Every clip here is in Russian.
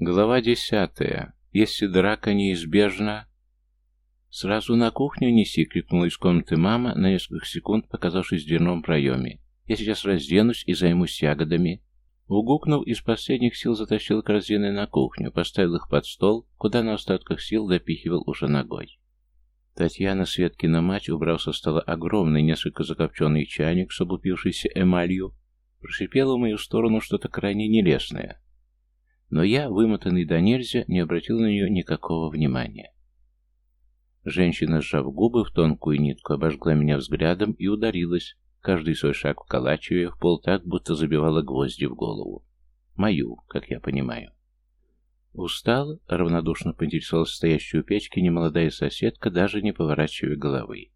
Глава десятая. Если драка неизбежна... «Сразу на кухню неси!» — крикнула из комнаты мама, на несколько секунд показавшись в дверном проеме. «Я сейчас разденусь и займусь ягодами». Угукнув, из последних сил затащил корзины на кухню, поставил их под стол, куда на остатках сил допихивал уже ногой. Татьяна, Светкина мать, убрав со стола огромный, несколько закопченный чайник с облупившейся эмалью, прошипела в мою сторону что-то крайне нелестное. Но я, вымотанный до нельзя, не обратил на нее никакого внимания. Женщина, сжав губы в тонкую нитку, обожгла меня взглядом и ударилась, каждый свой шаг вколачивая в пол так, будто забивала гвозди в голову. Мою, как я понимаю. Устал, равнодушно поинтересовалась стоящую у печки немолодая соседка, даже не поворачивая головы.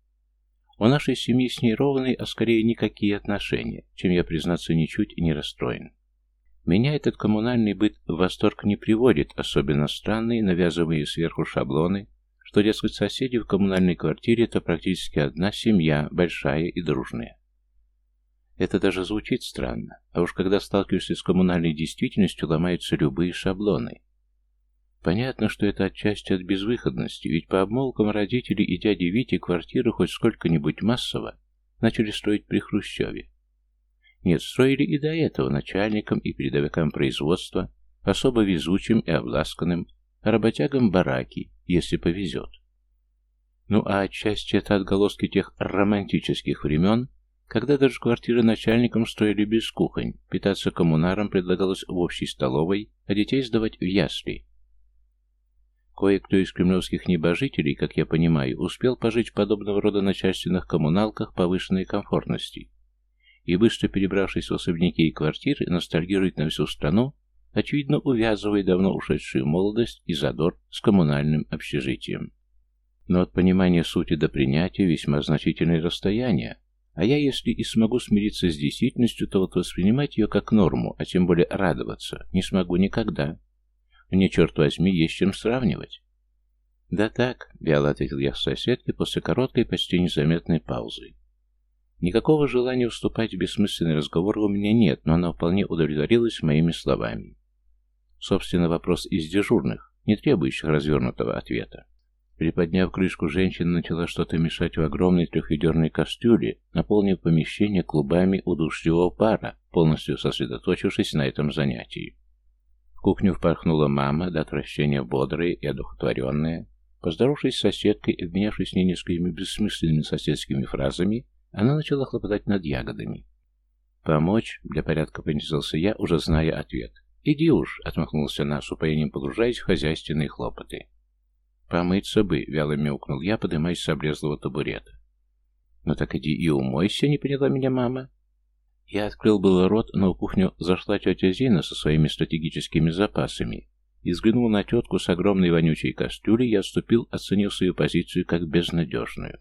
У нашей семьи с ней ровные, а скорее никакие отношения, чем я, признаться, ничуть не расстроен. Меня этот коммунальный быт в восторг не приводит, особенно странные, навязываемые сверху шаблоны, что, дескать, соседи в коммунальной квартире – это практически одна семья, большая и дружная. Это даже звучит странно, а уж когда сталкиваешься с коммунальной действительностью, ломаются любые шаблоны. Понятно, что это отчасти от безвыходности, ведь по обмолвкам родителей и дяди Вити квартиры хоть сколько-нибудь массово начали строить при Хрущеве. Нет, строили и до этого начальникам и передовикам производства, особо везучим и обласканным, работягам бараки, если повезет. Ну а отчасти это отголоски тех романтических времен, когда даже квартиры начальникам строили без кухонь, питаться коммунарам предлагалось в общей столовой, а детей сдавать в ясли. Кое-кто из кремлевских небожителей, как я понимаю, успел пожить в подобного рода начальственных коммуналках повышенной комфортности и, быстро перебравшись в особняки и квартиры, ностальгирует на всю страну очевидно увязывая давно ушедшую молодость и задор с коммунальным общежитием. Но от понимания сути до принятия весьма значительное расстояние, а я, если и смогу смириться с действительностью, то вот воспринимать ее как норму, а тем более радоваться, не смогу никогда. Мне, черт возьми, есть чем сравнивать. «Да так», — вяло ответил я с соседкой после короткой, почти незаметной паузы. Никакого желания вступать в бессмысленный разговор у меня нет, но она вполне удовлетворилась моими словами. Собственно, вопрос из дежурных, не требующих развернутого ответа. Приподняв крышку, женщина начала что-то мешать в огромной трехведерной кастрюле, наполнив помещение клубами удушливого пара, полностью сосредоточившись на этом занятии. В кухню впорхнула мама, до отвращения бодрая и одухотворенная. Поздоровавшись с соседкой и обменявшись с ней несколькими бессмысленными соседскими фразами, она начала хлопотать над ягодами. «Помочь?» — для порядка поинтересовался я, уже зная ответ. «Иди уж», — отмахнулся она, с упоением погружаясь в хозяйственные хлопоты. «Помыться бы», — вяло мяукнул я, подымаясь с облезлого табурета. «Ну так иди и умойся», — не поняла меня мама. Я открыл было рот, но в кухню зашла тетя Зина со своими стратегическими запасами и взглянул на тетку с огромной вонючей кастрюлей и отступил, оценив свою позицию как безнадежную.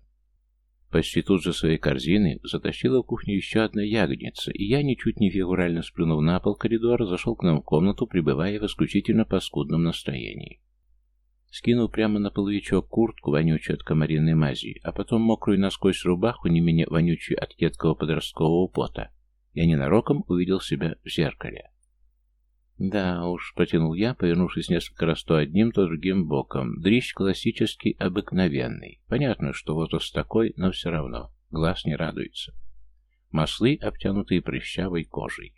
Почти тут же своей корзины затащила в кухню еще одна ягодница, и я, ничуть не фигурально сплюнув на пол коридора, зашел к нам в комнату, пребывая в исключительно паскудном настроении. Скинул прямо на половичок куртку, вонючую от комариной мази, а потом мокрую насквозь рубаху, не менее вонючую от едкого подросткового пота, я ненароком увидел себя в зеркале. «Да уж», — протянул я, повернувшись несколько раз то одним, то другим боком. Дрищ классический, обыкновенный. Понятно, что возраст такой, но все равно. Глаз не радуется. Маслы, обтянутые прыщавой кожей.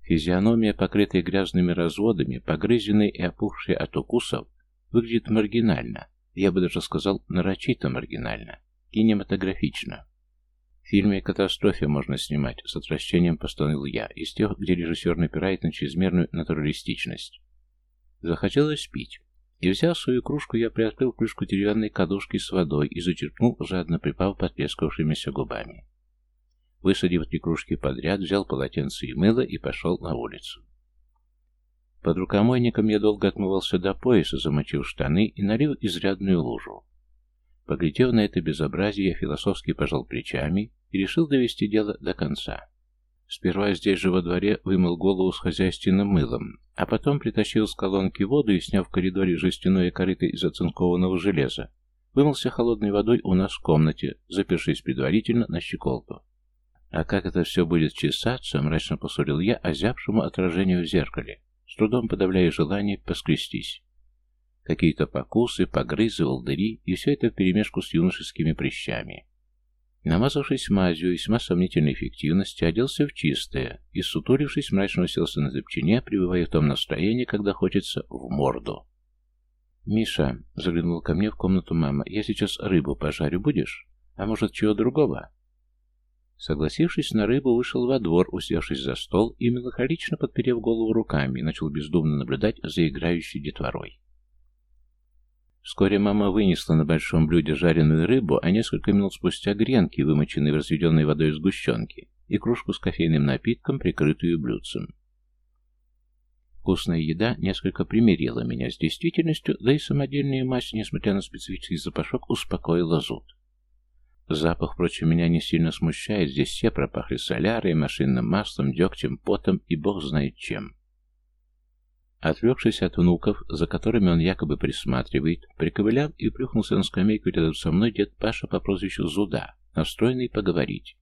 Физиономия, покрытая грязными разводами, погрызенная и опухшая от укусов, выглядит маргинально. Я бы даже сказал, нарочито маргинально. Кинематографично. В фильме о катастрофе можно снимать, с отвращением постановил я, из тех, где режиссер напирает на чрезмерную натуралистичность. Захотелось пить. И взяв свою кружку, я приоткрыл крышку деревянной кадушки с водой и зачерпнул, жадно припав потрескавшимися губами. Высадив три кружки подряд, взял полотенце и мыло и пошел на улицу. Под рукомойником я долго отмывался до пояса, замочил штаны и налил изрядную лужу. Поглядев на это безобразие, я философски пожал плечами и решил довести дело до конца. Сперва здесь же во дворе вымыл голову с хозяйственным мылом, а потом притащил с колонки воду и, сняв в коридоре жестяное корыто из оцинкованного железа, вымылся холодной водой у нас в комнате, запершись предварительно на щеколку. А как это все будет чесаться, мрачно посулил я озябшему отражению в зеркале. с трудом подавляя желание поскрестись. Какие-то покусы, погрызы, волдыри, и все это вперемешку с юношескими прыщами. Намазавшись мазью весьма сомнительной эффективности, оделся в чистое и, сутулившись, мрачно уселся на зыбчине, пребывая в том настроении, когда хочется в морду. «Миша», — заглянул ко мне в комнату мама, — «я сейчас рыбу пожарю, будешь? А может, чего другого?» Согласившись на рыбу, вышел во двор, усевшись за стол и, меланхолично подперев голову руками, начал бездумно наблюдать за играющей детворой. Вскоре мама вынесла на большом блюде жареную рыбу, а несколько минут спустя гренки, вымоченные в разведенной водой сгущенки, и кружку с кофейным напитком, прикрытую блюдцем. Вкусная еда несколько примирила меня с действительностью, да и самодельная мазь, несмотря на специфический запашок, успокоила зуд. Запах, впрочем, меня не сильно смущает, здесь все пропахли солярой, машинным маслом, дегтем, потом и бог знает чем. Отвлекшись от внуков, за которыми он якобы присматривает, приковылял и плюхнулся на скамейку рядом со мной дед Паша по прозвищу Зуда, настроенный поговорить.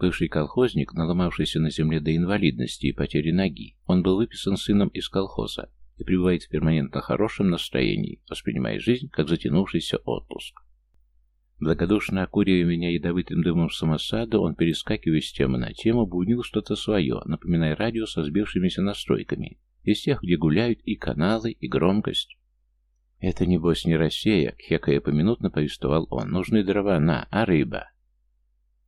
Бывший колхозник, наломавшийся на земле до инвалидности и потери ноги, он был выписан сыном из колхоза и пребывает в перманентно хорошем настроении, воспринимая жизнь как затянувшийся отпуск. Благодушно окуривая меня ядовитым дымом самосада, он, перескакивая с темы на тему, бунил что-то свое, напоминая радио со сбившимися настройками, из тех, где гуляют и каналы, и громкость. «Это, небось, не Россия», — хекая поминутно повествовал он. «Нужны дрова, на, а рыба?»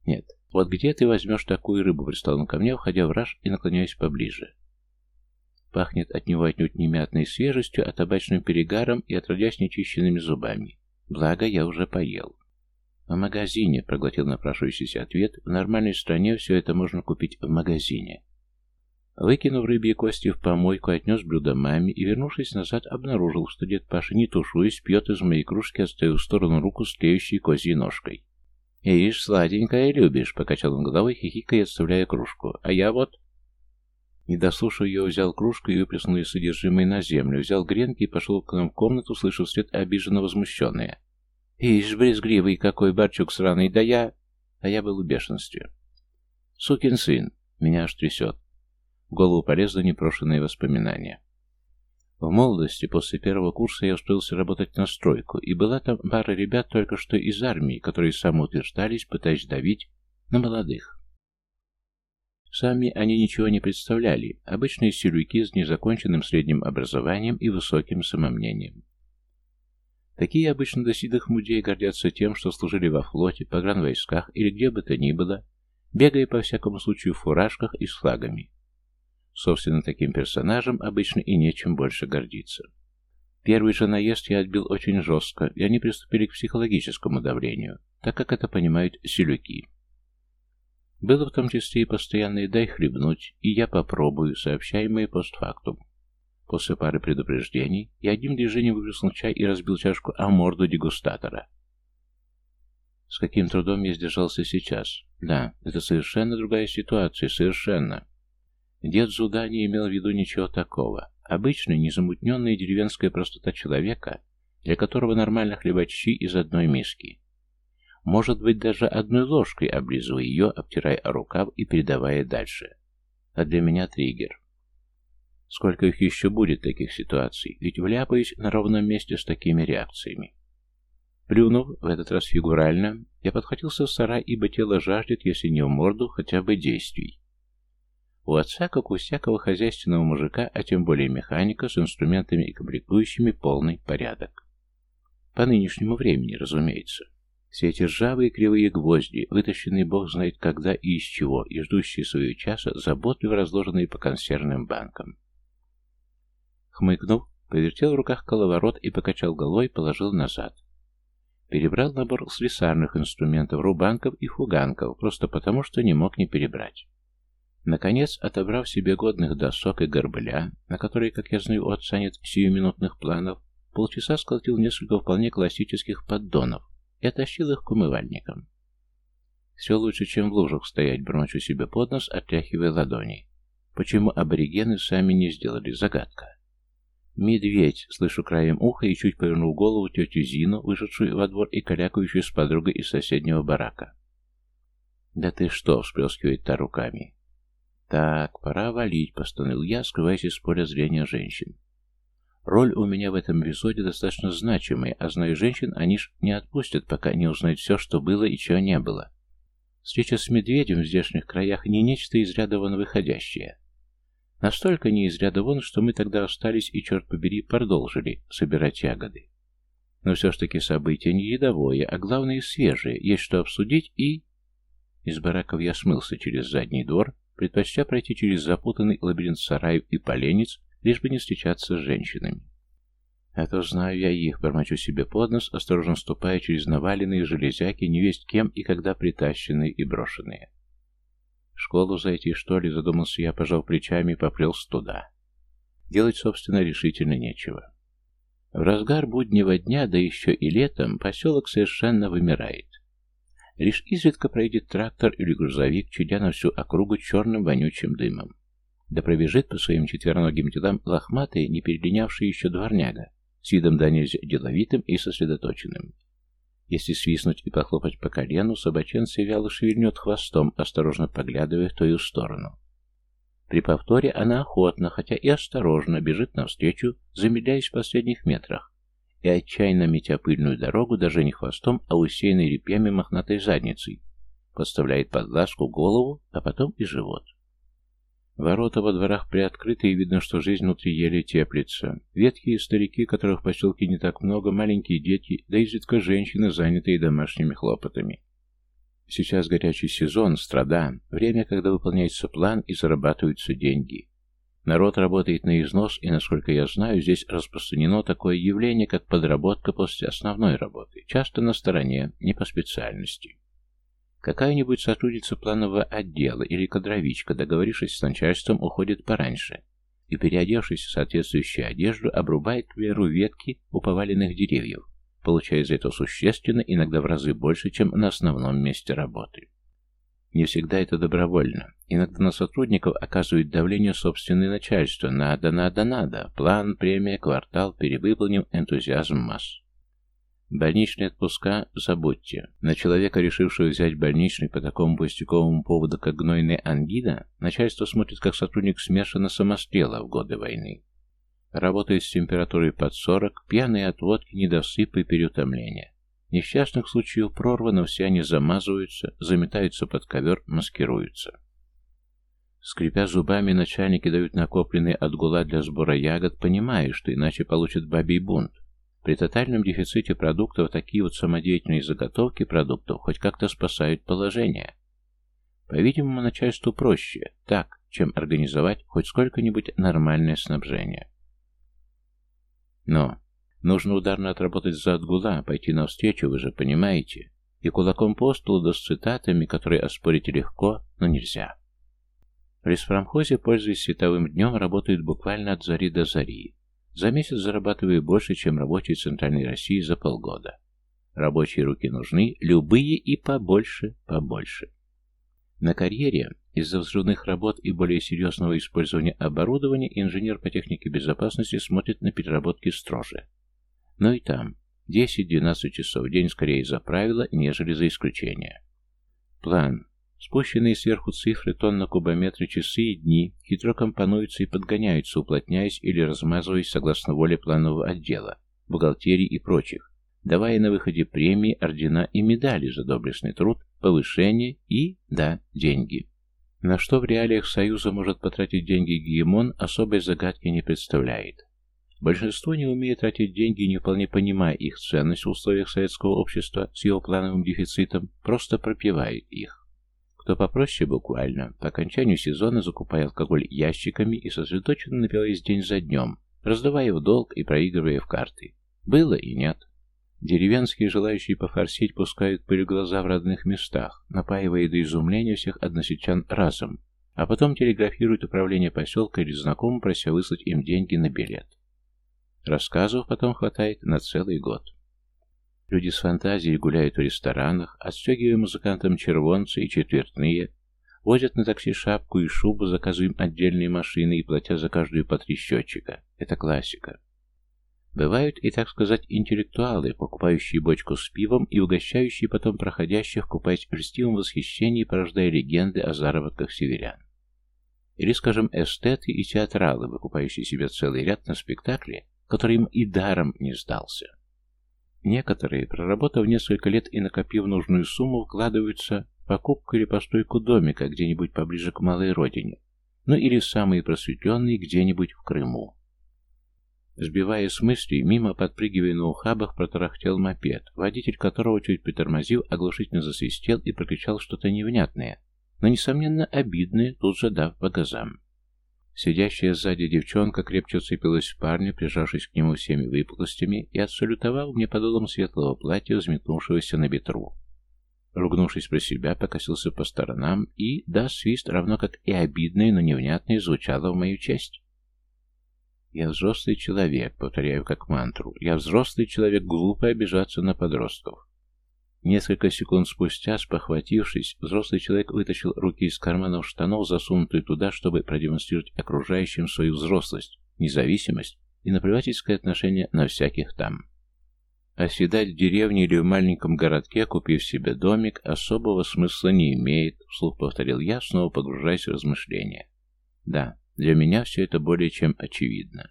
«Нет, вот где ты возьмешь такую рыбу?» — пристал он ко мне, входя в раж и наклоняясь поближе. Пахнет от него отнюдь не мятной свежестью, а табачным перегаром и отродясь нечищенными зубами. Благо, я уже поел. «В магазине», — проглотил напрашивающийся ответ, — «в нормальной стране все это можно купить в магазине». Выкинув рыбьи кости в помойку, отнес блюдо маме и, вернувшись назад, обнаружил, что дед Паша, не тушуясь, пьет из моей кружки, отставив в сторону руку с тлеющей козьей ножкой. «Ишь, сладенькое любишь», — покачал он головой, хихикая, отставляя кружку. «А я вот...» Не дослушав ее, взял кружку и выплеснул ее содержимое на землю, взял гренки и пошел к нам в комнату, слышав след обиженно возмущенные. «Ишь, брезгливый какой, барчук сраный, да я...» А я был в бешенстве. «Сукин сын!» Меня аж трясет. В голову полезли непрошенные воспоминания. В молодости, после первого курса, я устроился работать на стройку, и была там пара ребят только что из армии, которые самоутверждались, пытаясь давить на молодых. Сами они ничего не представляли, обычные силюки с незаконченным средним образованием и высоким самомнением. Такие обычно до седых мудей гордятся тем, что служили во флоте, погранвойсках или где бы то ни было, бегая по всякому случаю в фуражках и с флагами. Собственно, таким персонажам обычно и нечем больше гордиться. Первый же наезд я отбил очень жестко, и они приступили к психологическому давлению, так как это понимают селюки. Было в том числе и постоянное «дай хлебнуть», и «я попробую», сообщаемые постфактум. После пары предупреждений я одним движением выплеснул чай и разбил чашку о морду дегустатора. С каким трудом я сдержался сейчас. Да, это совершенно другая ситуация, совершенно. Дед Зуда не имел в виду ничего такого. Обычная, незамутненная деревенская простота человека, для которого нормально хлебать щи из одной миски. Может быть, даже одной ложкой облизывая ее, обтирая рукав и передавая дальше. А для меня триггер. Сколько их еще будет таких ситуаций, ведь вляпаюсь на ровном месте с такими реакциями. Плюнув, в этот раз фигурально, я подхватился в сарай, ибо тело жаждет, если не в морду, хотя бы действий. У отца, как у всякого хозяйственного мужика, а тем более механика, с инструментами и комплектующими полный порядок. По нынешнему времени, разумеется. Все эти ржавые кривые гвозди, вытащенные бог знает когда и из чего, и ждущие своего часа, заботливо разложенные по консервным банкам. Хмыкнув, повертел в руках коловорот и покачал головой, положил назад. Перебрал набор слесарных инструментов, рубанков и фуганков, просто потому, что не мог не перебрать. Наконец, отобрав себе годных досок и горбля, на которые, как я знаю, у отца нет сиюминутных планов, полчаса сколотил несколько вполне классических поддонов и оттащил их к умывальникам. Все лучше, чем в лужах стоять, бормочу себе под нос, отряхивая ладони. Почему аборигены сами не сделали? Загадка. «Медведь!» — слышу краем уха и чуть повернул голову тетю Зину, вышедшую во двор и калякающую с подругой из соседнего барака. «Да ты что?» — всплескивает та руками. Так, пора валить, постановил я, скрываясь из поля зрения женщин. Роль у меня в этом эпизоде достаточно значимая, а зная женщин, они ж не отпустят, пока не узнают все, что было и чего не было. Встреча с медведем в здешних краях не нечто из ряда вон выходящее. Настолько не из ряда вон, что мы тогда остались и, черт побери, продолжили собирать ягоды. Но все ж таки событие не едовое, а главное свежее, есть что обсудить и... Из бараков я смылся через задний двор, предпочтя пройти через запутанный лабиринт сараев и поленниц, лишь бы не встречаться с женщинами. А то знаю я их, бормочу себе под нос, осторожно ступая через наваленные железяки, невесть кем и когда притащенные и брошенные. В школу зайти, что ли, задумался я, пожал плечами и поплелся туда. Делать, собственно, решительно нечего. В разгар буднего дня, да еще и летом, поселок совершенно вымирает. Лишь изредка пройдет трактор или грузовик, чудя на всю округу черным вонючим дымом. Да пробежит по своим четвероногим делам лохматый, не перелинявший еще дворняга, с видом да деловитым и сосредоточенным. Если свистнуть и похлопать по колену, собаченца вяло шевельнет хвостом, осторожно поглядывая в твою сторону. При повторе она охотно, хотя и осторожно, бежит навстречу, замедляясь в последних метрах, и отчаянно метя пыльную дорогу даже не хвостом, а усеянной репьями мохнатой задницей, подставляет под ласку голову, а потом и живот. Ворота во дворах приоткрыты, и видно, что жизнь внутри еле теплится. Ветхие старики, которых в поселке не так много, маленькие дети, да изредка женщины, занятые домашними хлопотами. Сейчас горячий сезон, страда, время, когда выполняется план и зарабатываются деньги. Народ работает на износ, и, насколько я знаю, здесь распространено такое явление, как подработка после основной работы, часто на стороне, не по специальности. Какая-нибудь сотрудница планового отдела или кадровичка, договорившись с начальством, уходит пораньше и, переодевшись в соответствующую одежду, обрубает, к ветки у поваленных деревьев, получая за это существенно, иногда в разы больше, чем на основном месте работы. Не всегда это добровольно. Иногда на сотрудников оказывают давление собственное начальство. Надо, надо, надо. План, премия, квартал, перевыполним, энтузиазм масс. Больничные отпуска забудьте. На человека, решившего взять больничный по такому пустяковому поводу, как гнойная ангина, начальство смотрит как сотрудник смешанно самострела в годы войны. Работает с температурой под 40, пьяные отводки, недосыпы и переутомления. Несчастных случаев прорва, но все они замазываются, заметаются под ковер, маскируются. Скрипя зубами, начальники дают накопленные отгула для сбора ягод, понимая, что иначе получат бабий бунт. При тотальном дефиците продуктов такие вот самодеятельные заготовки продуктов хоть как-то спасают положение. По-видимому, начальству проще так, чем организовать хоть сколько-нибудь нормальное снабжение. Но нужно ударно отработать за отгула, пойти навстречу, вы же понимаете, и кулаком по столу да с цитатами, которые оспорить легко, но нельзя. В леспромхозе, пользуясь световым днем, работают буквально от зари до зари. За месяц зарабатываю больше, чем рабочий Центральной России за полгода. Рабочие руки нужны, любые и побольше, побольше. На карьере из-за взрывных работ и более серьезного использования оборудования инженер по технике безопасности смотрит на переработки строже. Но и там 10-12 часов день скорее за правило, нежели за исключение. План Спущенные сверху цифры тонн на кубометры часы и дни хитро компонуются и подгоняются, уплотняясь или размазываясь согласно воле планового отдела, бухгалтерии и прочих, давая на выходе премии, ордена и медали за доблестный труд, повышение и, да, деньги. На что в реалиях Союза может потратить деньги гегемон, особой загадки не представляет. Большинство не умеет тратить деньги, не вполне понимая их ценность в условиях советского общества с его плановым дефицитом, просто пропивает их. Кто попроще буквально, по окончанию сезона закупая алкоголь ящиками и сосредоточенно напиваясь день за днем, раздавая в долг и проигрывая в карты. Было и нет. Деревенские, желающие пофорсить, пускают пыль глаза в родных местах, напаивая до изумления всех односельчан разом, а потом телеграфируют управление поселка или знакомым, прося выслать им деньги на билет. Рассказов потом хватает на целый год. Люди с фантазией гуляют в ресторанах, отстегивая музыкантам червонцы и четвертные, возят на такси шапку и шубу, заказываем отдельные машины и платя за каждую по три счетчика. Это классика. Бывают и, так сказать, интеллектуалы, покупающие бочку с пивом и угощающие потом проходящих, купаясь в льстивом восхищении, порождая легенды о заработках северян. Или, скажем, эстеты и театралы, выкупающие себе целый ряд на спектакле, который им и даром не сдался. Некоторые, проработав несколько лет и накопив нужную сумму, вкладываются в покупку или постройку домика где-нибудь поближе к малой родине, ну или самые просветленные где-нибудь в Крыму. Сбивая с мыслей, мимо подпрыгивая на ухабах, протарахтел мопед, водитель которого, чуть притормозив, оглушительно засвистел и прокричал что-то невнятное, но, несомненно, обидное, тут же дав по газам. Сидящая сзади девчонка крепче уцепилась в парня, прижавшись к нему всеми выпуклостями, и отсалютовал мне подолом светлого платья, взметнувшегося на ветру. Ругнувшись про себя, покосился по сторонам, и, да, свист, равно как и обидное, но невнятное, звучало в мою честь. «Я взрослый человек», — повторяю как мантру. «Я взрослый человек, глупо обижаться на подростков». Несколько секунд спустя, спохватившись, взрослый человек вытащил руки из карманов штанов, засунутые туда, чтобы продемонстрировать окружающим свою взрослость, независимость и наплевательское отношение на всяких там. Оседать в деревне или в маленьком городке, купив себе домик, особого смысла не имеет, вслух повторил я, снова погружаясь в размышления. Да, для меня все это более чем очевидно.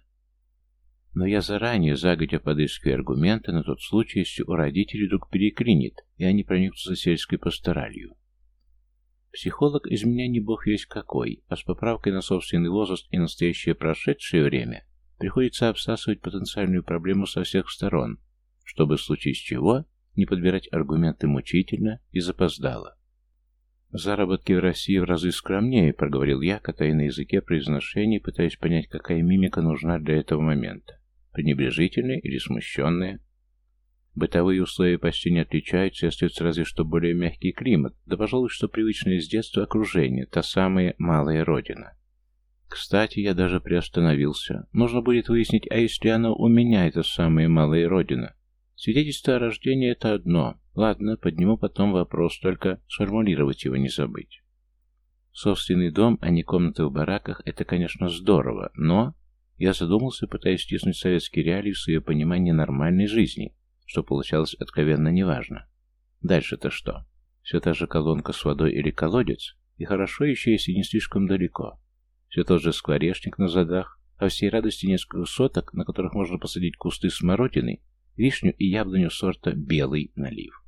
Но я заранее, загодя подыскиваю аргументы на тот случай, если у родителей вдруг переклинит, и они проникнутся сельской пасторалью. Психолог из меня не бог весь какой, а с поправкой на собственный возраст и настоящее прошедшее время приходится обсасывать потенциальную проблему со всех сторон, чтобы в случае с чего не подбирать аргументы мучительно и запоздало. «Заработки в России в разы скромнее», — проговорил я, катая на языке произношений, пытаясь понять, какая мимика нужна для этого момента. Пренебрежительная или смущенная? Бытовые условия почти не отличаются, и остается разве что более мягкий климат, да, пожалуй, что привычное с детства окружение, та самая малая родина. Кстати, я даже приостановился. Нужно будет выяснить, а если она у меня, эта самая малая родина? Свидетельство о рождении — это одно, Ладно, подниму потом вопрос, только сформулировать его не забыть. Собственный дом, а не комната в бараках, это, конечно, здорово, но... Я задумался, пытаясь стиснуть советские реалии в свое понимание нормальной жизни, что получалось откровенно неважно. Дальше-то что? Все та же колонка с водой или колодец? И хорошо еще, если не слишком далеко. Все тот же скворечник на задах, а всей радости несколько соток, на которых можно посадить кусты смородины, вишню и яблоню сорта «белый налив».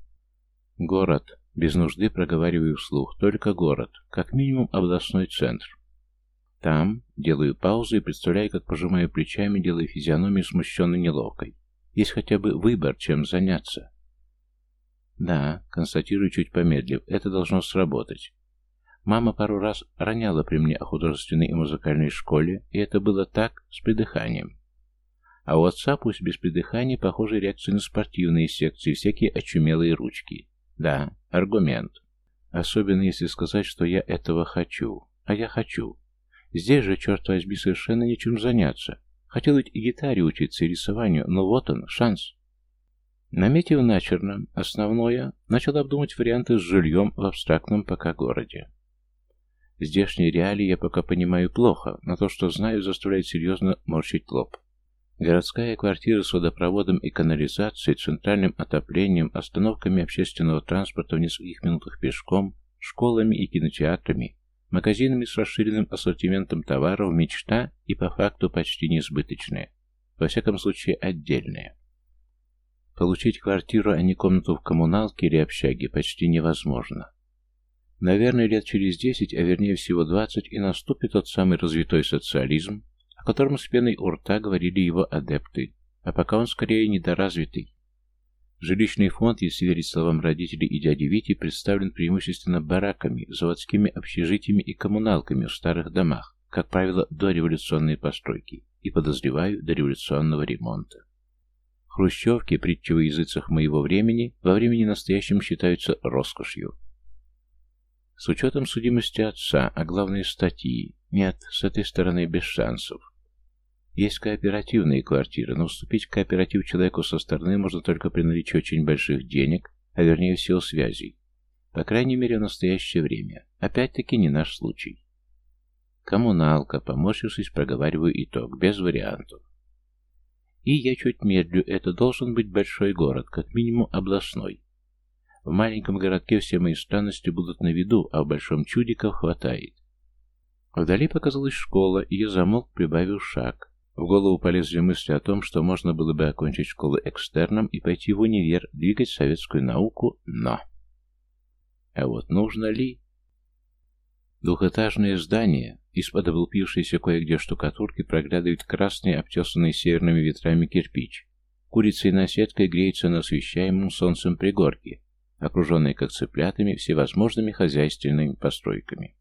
Город. Без нужды проговариваю вслух. Только город. Как минимум областной центр. Там делаю паузу и представляю, как пожимаю плечами, делая физиономию смущенно неловкой. Есть хотя бы выбор, чем заняться. Да, констатирую чуть помедлив, это должно сработать. Мама пару раз роняла при мне о художественной и музыкальной школе, и это было так, с придыханием. А у отца, пусть без придыхания, похожие реакции на спортивные секции, всякие очумелые ручки. Да, аргумент. Особенно если сказать, что я этого хочу. А я хочу. Здесь же, черт возьми, совершенно нечем заняться. Хотел ведь и гитаре учиться, и рисованию, но вот он, шанс. Наметив начерно основное, начал обдумать варианты с жильем в абстрактном пока городе. Здешние реалии я пока понимаю плохо, но то, что знаю, заставляет серьезно морщить лоб. Городская квартира с водопроводом и канализацией, центральным отоплением, остановками общественного транспорта в нескольких минутах пешком, школами и кинотеатрами, магазинами с расширенным ассортиментом товаров, мечта и по факту почти несбыточная. Во всяком случае, отдельная. Получить квартиру, а не комнату в коммуналке или общаге почти невозможно. Наверное, лет через десять, а вернее всего двадцать, и наступит тот самый развитой социализм, котором с пеной у рта говорили его адепты, а пока он скорее недоразвитый. Жилищный фонд, если верить словам родителей и дяди Вити, представлен преимущественно бараками, заводскими общежитиями и коммуналками в старых домах, как правило, дореволюционные постройки, и, подозреваю, до революционного ремонта. Хрущевки, притчи в языцах моего времени, во времени настоящем считаются роскошью. С учетом судимости отца, а главное статьи, нет, с этой стороны без шансов. Есть кооперативные квартиры, но вступить в кооператив человеку со стороны можно только при наличии очень больших денег, а вернее всего связей. По крайней мере, в настоящее время. Опять-таки не наш случай. Коммуналка, поморщившись, проговариваю итог, без вариантов. И я чуть медлю, это должен быть большой город, как минимум областной. В маленьком городке все мои странности будут на виду, а в большом чудиков хватает. Вдали показалась школа, и я замолк, прибавил шаг. В голову полезли мысли о том, что можно было бы окончить школу экстерном и пойти в универ, двигать советскую науку, но... А вот нужно ли? Двухэтажное здание, из-под облупившейся кое-где штукатурки проглядывает красный, обтесанный северными ветрами кирпич. Курицей наседкой греется на освещаемом солнцем пригорке, окруженной как цыплятами всевозможными хозяйственными постройками.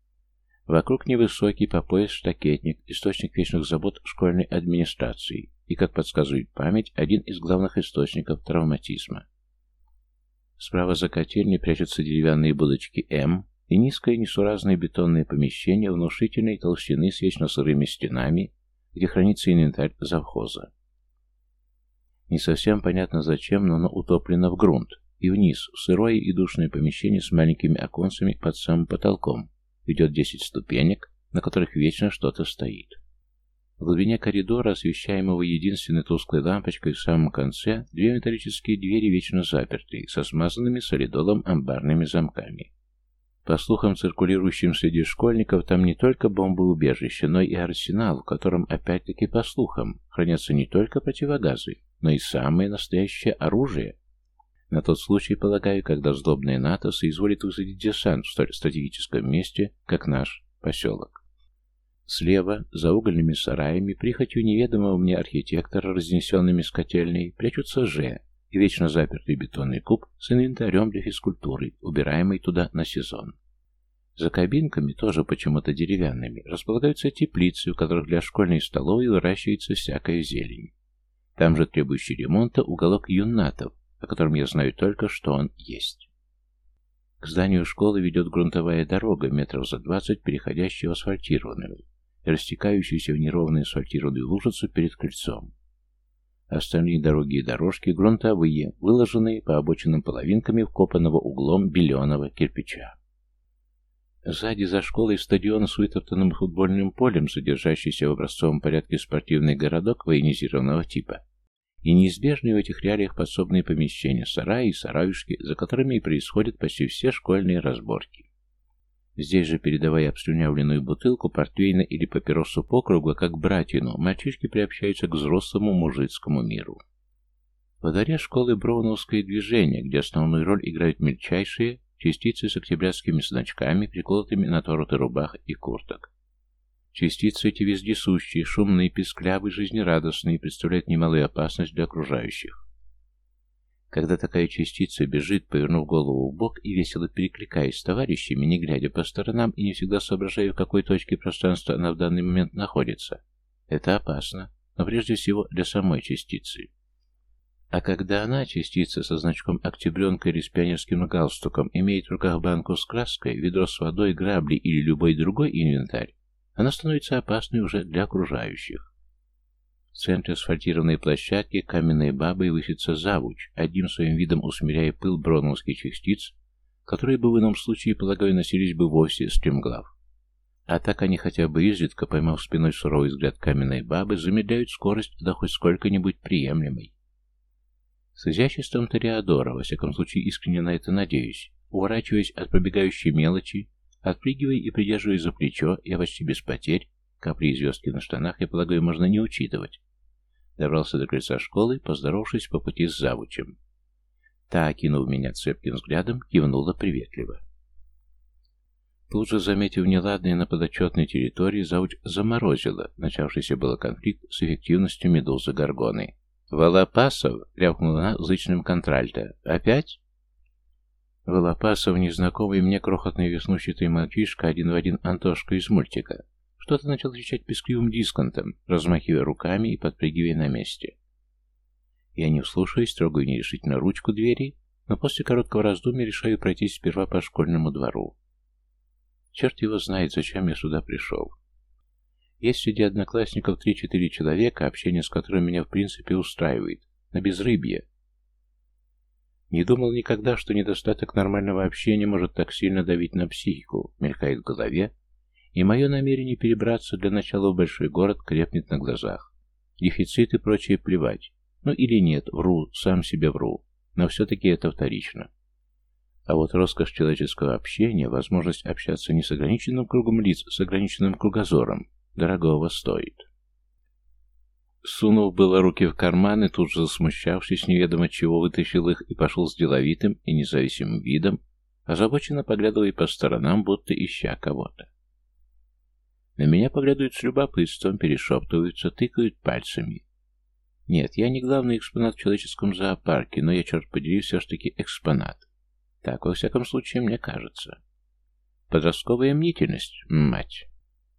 Вокруг невысокий по пояс штакетник, источник вечных забот школьной администрации и, как подсказывает память, один из главных источников травматизма. Справа за котельней прячутся деревянные будочки М и низкое несуразное бетонное помещение внушительной толщины с вечно сырыми стенами, где хранится инвентарь завхоза. Не совсем понятно зачем, но оно утоплено в грунт, и вниз, в сырое и душное помещение с маленькими оконцами под самым потолком, ведет десять ступенек, на которых вечно что-то стоит. В глубине коридора, освещаемого единственной тусклой лампочкой в самом конце, две металлические двери вечно запертые, со смазанными солидолом амбарными замками. По слухам, циркулирующим среди школьников, там не только бомбоубежище, но и арсенал, в котором, опять-таки по слухам, хранятся не только противогазы, но и самое настоящее оружие. На тот случай, полагаю, когда злобная НАТО соизволит высадить десант в столь стратегическом месте, как наш поселок. Слева, за угольными сараями, прихотью неведомого мне архитектора, разнесенными с котельной, прячутся Ж и вечно запертый бетонный куб с инвентарем для физкультуры, убираемый туда на сезон. За кабинками, тоже почему-то деревянными, располагаются теплицы, в которых для школьной столовой выращивается всякая зелень. Там же требующий ремонта уголок юнатов, о котором я знаю только, что он есть. К зданию школы ведет грунтовая дорога, метров за двадцать, переходящая в асфальтированную, и растекающуюся в неровную асфальтированную лужицу перед крыльцом. Остальные дороги и дорожки грунтовые, выложенные по обочинам половинками вкопанного углом беленого кирпича. Сзади за школой стадион с вытоптанным футбольным полем, содержащийся в образцовом порядке спортивный городок военизированного типа, и неизбежные в этих реалиях подсобные помещения, сараи и сараюшки, за которыми и происходят почти все школьные разборки. Здесь же, передавая обслюнявленную бутылку, портвейна или папиросу по кругу, как братину, мальчишки приобщаются к взрослому мужицкому миру. Во дворе школы Броуновское движение, где основную роль играют мельчайшие частицы с октябрятскими значками, приколотыми на тороты рубах и курток. Частицы эти вездесущие, шумные, песклявые, жизнерадостные, представляют немалую опасность для окружающих. Когда такая частица бежит, повернув голову в бок и весело перекликаясь с товарищами, не глядя по сторонам и не всегда соображая, в какой точке пространства она в данный момент находится, это опасно, но прежде всего для самой частицы. А когда она, частица со значком «Октябренка» или с пионерским галстуком, имеет в руках банку с краской, ведро с водой, грабли или любой другой инвентарь, она становится опасной уже для окружающих. В центре асфальтированной площадки каменной бабой высится завуч, одним своим видом усмиряя пыл броновских частиц, которые бы в ином случае, полагаю, носились бы вовсе стремглав. А так они хотя бы изредка, поймав спиной суровый взгляд каменной бабы, замедляют скорость до хоть сколько-нибудь приемлемой. С изяществом Тореадора, во всяком случае искренне на это надеюсь, уворачиваясь от пробегающей мелочи, Отпрыгивая и придерживая за плечо, я почти без потерь, капли и звездки на штанах, я полагаю, можно не учитывать. Добрался до крыльца школы, поздоровавшись по пути с завучем. Та, окинув меня цепким взглядом, кивнула приветливо. Тут же, заметив неладное на подотчетной территории, завуч заморозила начавшийся было конфликт с эффективностью медузы Горгоны. «Волопасов!» — рявкнула она зычным контральто. «Опять?» Волопасов, незнакомый мне крохотный веснущатый мальчишка, один в один Антошка из мультика, что-то начал кричать пескливым дисконтом, размахивая руками и подпрыгивая на месте. Я не вслушаюсь, трогаю нерешительно ручку двери, но после короткого раздумья решаю пройтись сперва по школьному двору. Черт его знает, зачем я сюда пришел. Есть среди одноклассников три-четыре человека, общение с которыми меня в принципе устраивает, на безрыбье, не думал никогда, что недостаток нормального общения может так сильно давить на психику, мелькает в голове, и мое намерение перебраться для начала в большой город крепнет на глазах. Дефицит и прочее плевать. Ну или нет, вру, сам себе вру. Но все-таки это вторично. А вот роскошь человеческого общения, возможность общаться не с ограниченным кругом лиц, с ограниченным кругозором, дорогого стоит. Сунув было руки в карманы, тут же засмущавшись, неведомо чего, вытащил их и пошел с деловитым и независимым видом, озабоченно поглядывая по сторонам, будто ища кого-то. На меня поглядывают с любопытством, перешептываются, тыкают пальцами. Нет, я не главный экспонат в человеческом зоопарке, но я, черт подери, все ж таки экспонат. Так, во всяком случае, мне кажется. Подростковая мнительность, мать.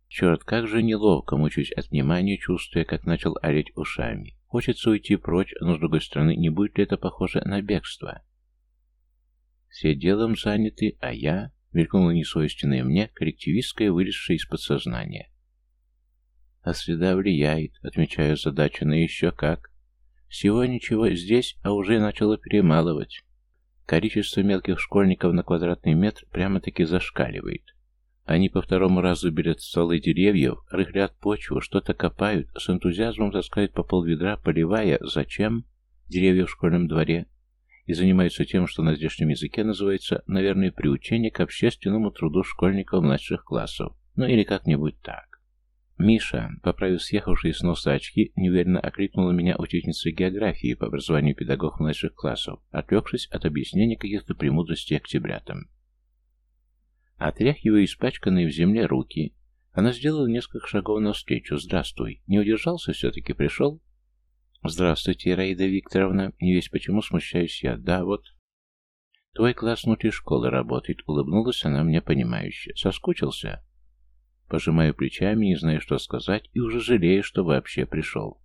Черт, как же неловко, мучаюсь от внимания, чувствуя, как начал ореть ушами. Хочется уйти прочь, но с другой стороны, не будет ли это похоже на бегство? Все делом заняты, а я... Мелькнуло несвойственное мне, коллективистское, вылезшее из подсознания. А среда влияет, отмечаю задачу, но еще как. Всего ничего здесь, а уже начало перемалывать. Количество мелких школьников на квадратный метр прямо-таки зашкаливает. Они по второму разу берут стволы деревьев, рыхлят почву, что-то копают, с энтузиазмом таскают по полведра, поливая, зачем, деревья в школьном дворе, и занимаются тем, что на здешнем языке называется, наверное, приучение к общественному труду школьников младших классов, ну или как-нибудь так. Миша, поправив съехавшие с носа очки, неуверенно окликнула меня учительница географии по образованию педагог младших классов, отвлекшись от объяснения каких-то премудростей октябрятам. Отряхивая испачканные в земле руки, она сделала несколько шагов навстречу. «Здравствуй. Не удержался все-таки? Пришел?» «Здравствуйте, Раида Викторовна. Не весь почему смущаюсь я. Да, вот...» «Твой класс внутри школы работает», — улыбнулась она мне понимающе. «Соскучился?» Пожимаю плечами, не знаю, что сказать, и уже жалею, что вообще пришел.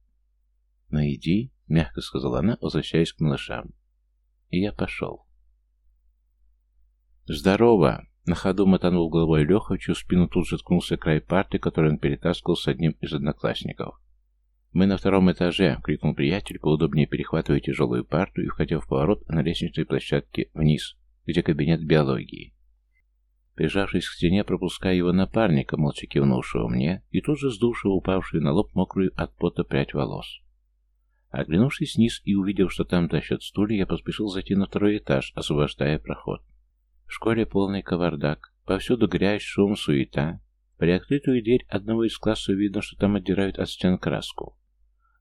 «Ну иди», — мягко сказала она, возвращаясь к малышам. И я пошел. «Здорово!» На ходу мотанул головой Леха, чью спину тут же ткнулся край парты, который он перетаскивал с одним из одноклассников. «Мы на втором этаже!» — крикнул приятель, поудобнее перехватывая тяжелую парту и входя в поворот на лестничной площадке вниз, где кабинет биологии. Прижавшись к стене, пропуская его напарника, молча кивнувшего мне, и тут же сдувшего упавшую на лоб мокрую от пота прядь волос. Оглянувшись вниз и увидев, что там тащат стулья, я поспешил зайти на второй этаж, освобождая проход. В школе полный кавардак. Повсюду грязь, шум, суета. При открытую дверь одного из классов видно, что там отдирают от стен краску.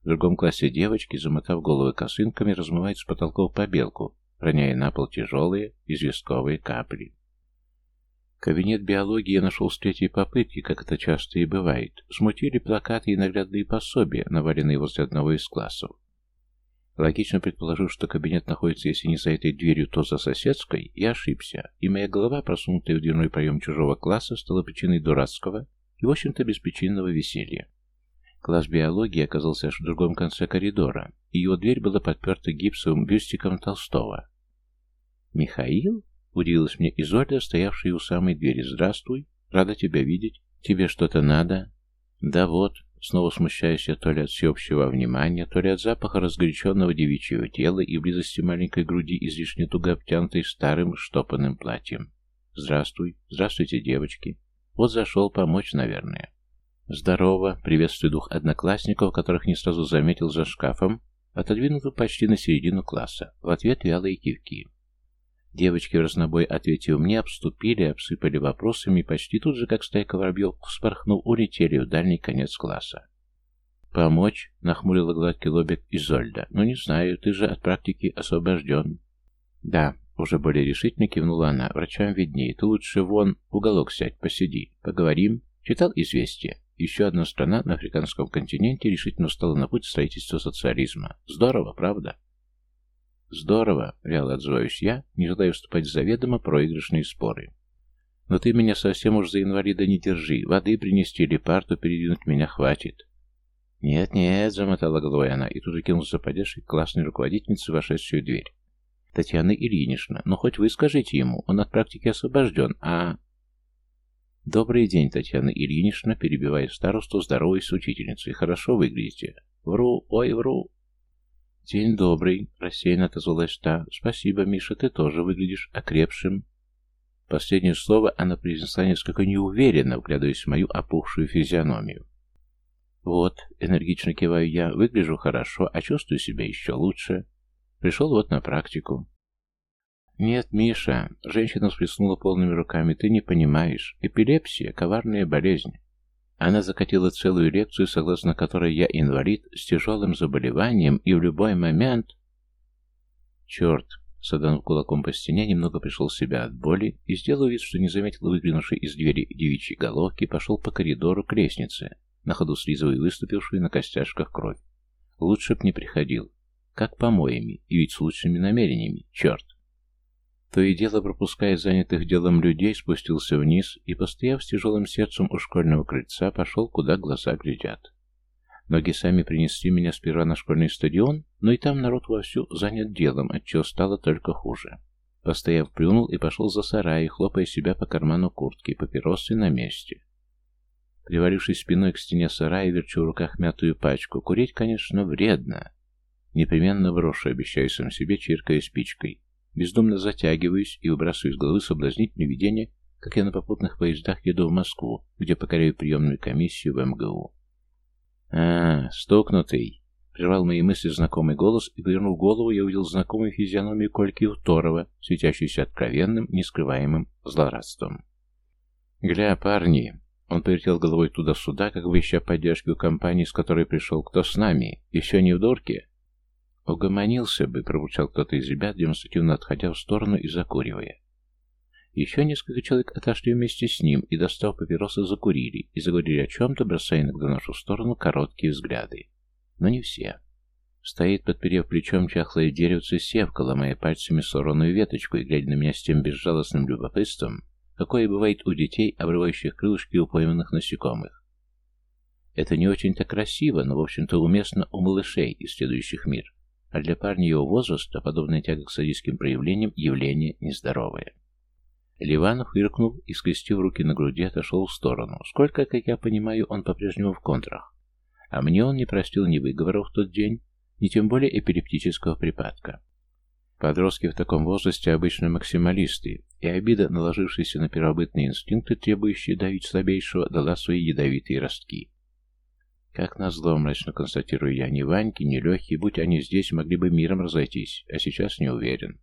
В другом классе девочки, замотав головы косынками, размывают с потолков побелку, роняя на пол тяжелые известковые капли. Кабинет биологии я нашел с третьей попытки, как это часто и бывает. Смутили плакаты и наглядные пособия, наваленные возле одного из классов. Логично предположив, что кабинет находится, если не за этой дверью, то за соседской, я ошибся, и моя голова, просунутая в дверной проем чужого класса, стала причиной дурацкого и, в общем-то, беспричинного веселья. Класс биологии оказался аж в другом конце коридора, и его дверь была подперта гипсовым бюстиком Толстого. «Михаил?» — удивилась мне Изольда, стоявшая у самой двери. «Здравствуй, рада тебя видеть. Тебе что-то надо?» «Да вот, Снова смущаюсь я то ли от всеобщего внимания, то ли от запаха разгоряченного девичьего тела и близости маленькой груди, излишне туго обтянутой старым штопанным платьем. «Здравствуй. Здравствуйте, девочки. Вот зашел помочь, наверное». «Здорово!» — приветствую дух одноклассников, которых не сразу заметил за шкафом, отодвинутый почти на середину класса. В ответ вялые кивки. Девочки в разнобой, ответив мне, обступили, обсыпали вопросами и почти тут же, как стайка воробьев, вспорхнув, улетели в дальний конец класса. «Помочь?» — нахмурила гладкий лобик Изольда. «Ну, не знаю, ты же от практики освобожден». «Да», — уже более решительно кивнула она. «Врачам виднее. Ты лучше вон в уголок сядь, посиди. Поговорим». Читал известие. Еще одна страна на африканском континенте решительно стала на путь строительства социализма. Здорово, правда? «Здорово», — вяло отзываюсь я, не желаю вступать в заведомо проигрышные споры. «Но ты меня совсем уж за инвалида не держи. Воды принести или парту передвинуть меня хватит». «Нет-нет», — замотала головой она, и тут же кинулся поддержкой классной руководительницы, вошедшую дверь. «Татьяна Ильинична, ну хоть вы скажите ему, он от практики освобожден, а...» «Добрый день, Татьяна Ильинична», перебивая старосту, здоровой с учительницей. «Хорошо выглядите». «Вру, ой, вру». «День добрый», — рассеянно отозвалась та. «Спасибо, Миша, ты тоже выглядишь окрепшим». Последнее слово она произнесла несколько неуверенно, вглядываясь в мою опухшую физиономию. «Вот», — энергично киваю я, — «выгляжу хорошо, а чувствую себя еще лучше. Пришел вот на практику». «Нет, Миша», — женщина всплеснула полными руками, — «ты не понимаешь. Эпилепсия — коварная болезнь». Она закатила целую лекцию, согласно которой я инвалид с тяжелым заболеванием и в любой момент... Черт, саданув кулаком по стене, немного пришел в себя от боли и, сделал вид, что не заметил выглянувшей из двери девичьей головки, пошел по коридору к лестнице, на ходу слизывая выступившую на костяшках кровь. Лучше б не приходил. Как помоями, и ведь с лучшими намерениями, черт. То и дело, пропуская занятых делом людей, спустился вниз и, постояв с тяжелым сердцем у школьного крыльца, пошел, куда глаза глядят. Ноги сами принесли меня сперва на школьный стадион, но и там народ вовсю занят делом, отчего стало только хуже. Постояв, плюнул и пошел за сарай, хлопая себя по карману куртки, папиросы на месте. Привалившись спиной к стене сарая, верчу в руках мятую пачку. Курить, конечно, вредно. Непременно брошу, обещаю сам себе, чиркая спичкой. Бездумно затягиваюсь и выбрасываю из головы соблазнительное видение, как я на попутных поездах еду в Москву, где покоряю приемную комиссию в МГУ. «А, стукнутый!» Прервал мои мысли знакомый голос, и, повернув голову, я увидел знакомую физиономию Кольки Уторова, светящуюся откровенным, нескрываемым злорадством. «Гля, парни!» Он повертел головой туда-сюда, как бы ища поддержки у компании, с которой пришел. «Кто с нами? Еще не в дурке?» «Угомонился бы», — пробурчал кто-то из ребят, демонстративно отходя в сторону и закуривая. Еще несколько человек отошли вместе с ним и, достав папиросы, закурили и заговорили о чем-то, бросая иногда в нашу сторону короткие взгляды. Но не все. Стоит, подперев плечом чахлое деревце севка, ломая пальцами сорванную веточку и глядя на меня с тем безжалостным любопытством, какое бывает у детей, обрывающих крылышки у пойманных насекомых. Это не очень-то красиво, но, в общем-то, уместно у малышей, исследующих мир. А для парня его возраста подобная тяга к садистским проявлениям явление нездоровое. Ливанов фыркнул и, скрестив руки на груди, отошел в сторону. Сколько, как я понимаю, он по-прежнему в контрах. А мне он не простил ни выговоров в тот день, ни тем более эпилептического припадка. Подростки в таком возрасте обычно максималисты, и обида, наложившаяся на первобытные инстинкты, требующие давить слабейшего, дала свои ядовитые ростки. Как назло, мрачно констатирую я, ни Ваньки, ни Лехи, будь они здесь, могли бы миром разойтись, а сейчас не уверен.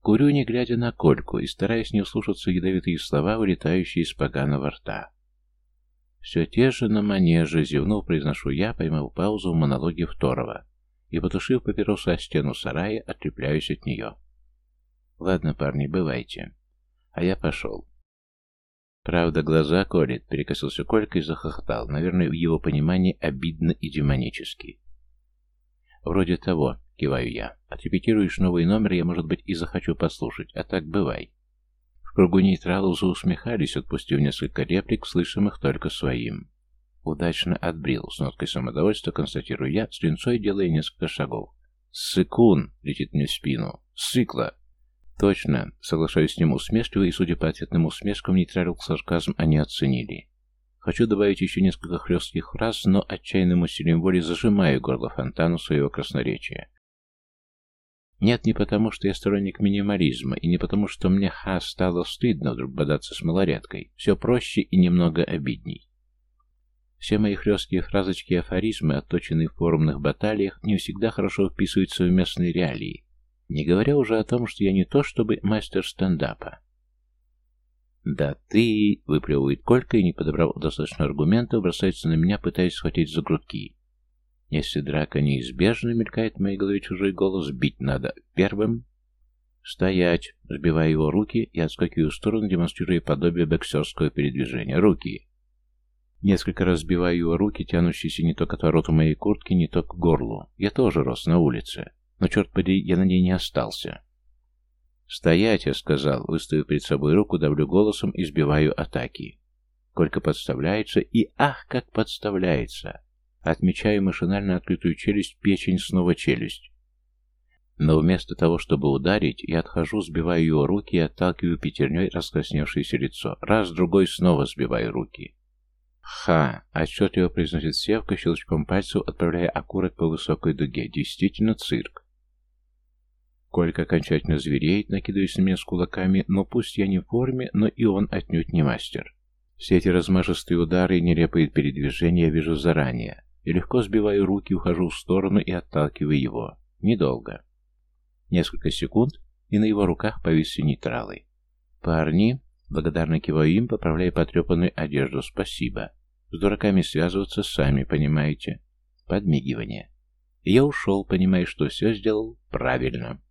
Курю, не глядя на Кольку, и стараясь не услушаться ядовитые слова, вылетающие из поганого рта. «Все те же на манеже», — зевнув, произношу я, поймав паузу в монологе Второго, и, потушив папиросу о стену сарая, отлепляюсь от нее. «Ладно, парни, бывайте». А я пошел. «Правда, глаза колет», — перекосился Колька и захохотал, наверное, в его понимании обидно и демонически. «Вроде того», — киваю я. «Отрепетируешь новый номер, я, может быть, и захочу послушать, а так бывай». В кругу нейтралов заусмехались, отпустив несколько реплик, слышимых только своим. Удачно отбрил, с ноткой самодовольства констатирую я, с линцой делая несколько шагов. «Сыкун!» — летит мне в спину. «Сыкла!» «Точно!» — соглашаюсь с ним усмешливо, и, судя по ответным усмешкам, нейтралил сарказм они оценили. Хочу добавить еще несколько хлестких фраз, но отчаянным усилием воли зажимаю горло фонтану своего красноречия. Нет, не потому, что я сторонник минимализма, и не потому, что мне, ха, стало стыдно вдруг бодаться с малорядкой. Все проще и немного обидней. Все мои хлесткие фразочки и афоризмы, отточенные в форумных баталиях, не всегда хорошо вписываются в местные реалии. Не говоря уже о том, что я не то чтобы мастер стендапа. «Да ты...» — выплевывает Колька и, не подобрав достаточно аргументов, бросается на меня, пытаясь схватить за грудки. Если драка неизбежна, мелькает в моей голове чужой голос, бить надо первым. «Стоять!» — сбивая его руки и отскакиваю в сторону, демонстрируя подобие боксерского передвижения. «Руки!» Несколько раз сбиваю его руки, тянущиеся не то к отвороту моей куртки, не то к горлу. Я тоже рос на улице, но, черт подери, я на ней не остался. «Стоять!» — я сказал, выставив перед собой руку, давлю голосом и сбиваю атаки. Колька подставляется, и ах, как подставляется! Отмечаю машинально открытую челюсть, печень, снова челюсть. Но вместо того, чтобы ударить, я отхожу, сбиваю его руки и отталкиваю пятерней раскрасневшееся лицо. Раз, другой, снова сбиваю руки. «Ха!» — отчетливо произносит Севка, щелчком пальцев отправляя окурок по высокой дуге. «Действительно цирк!» Колька окончательно звереет, накидываясь на меня с кулаками, но пусть я не в форме, но и он отнюдь не мастер. Все эти размашистые удары и нелепые передвижения я вижу заранее. И легко сбиваю руки, ухожу в сторону и отталкиваю его. Недолго. Несколько секунд, и на его руках повисли нейтралы. «Парни!» Благодарно киваю им, поправляя потрепанную одежду. «Спасибо. С дураками связываться сами, понимаете?» Подмигивание. Я ушел, понимая, что все сделал правильно.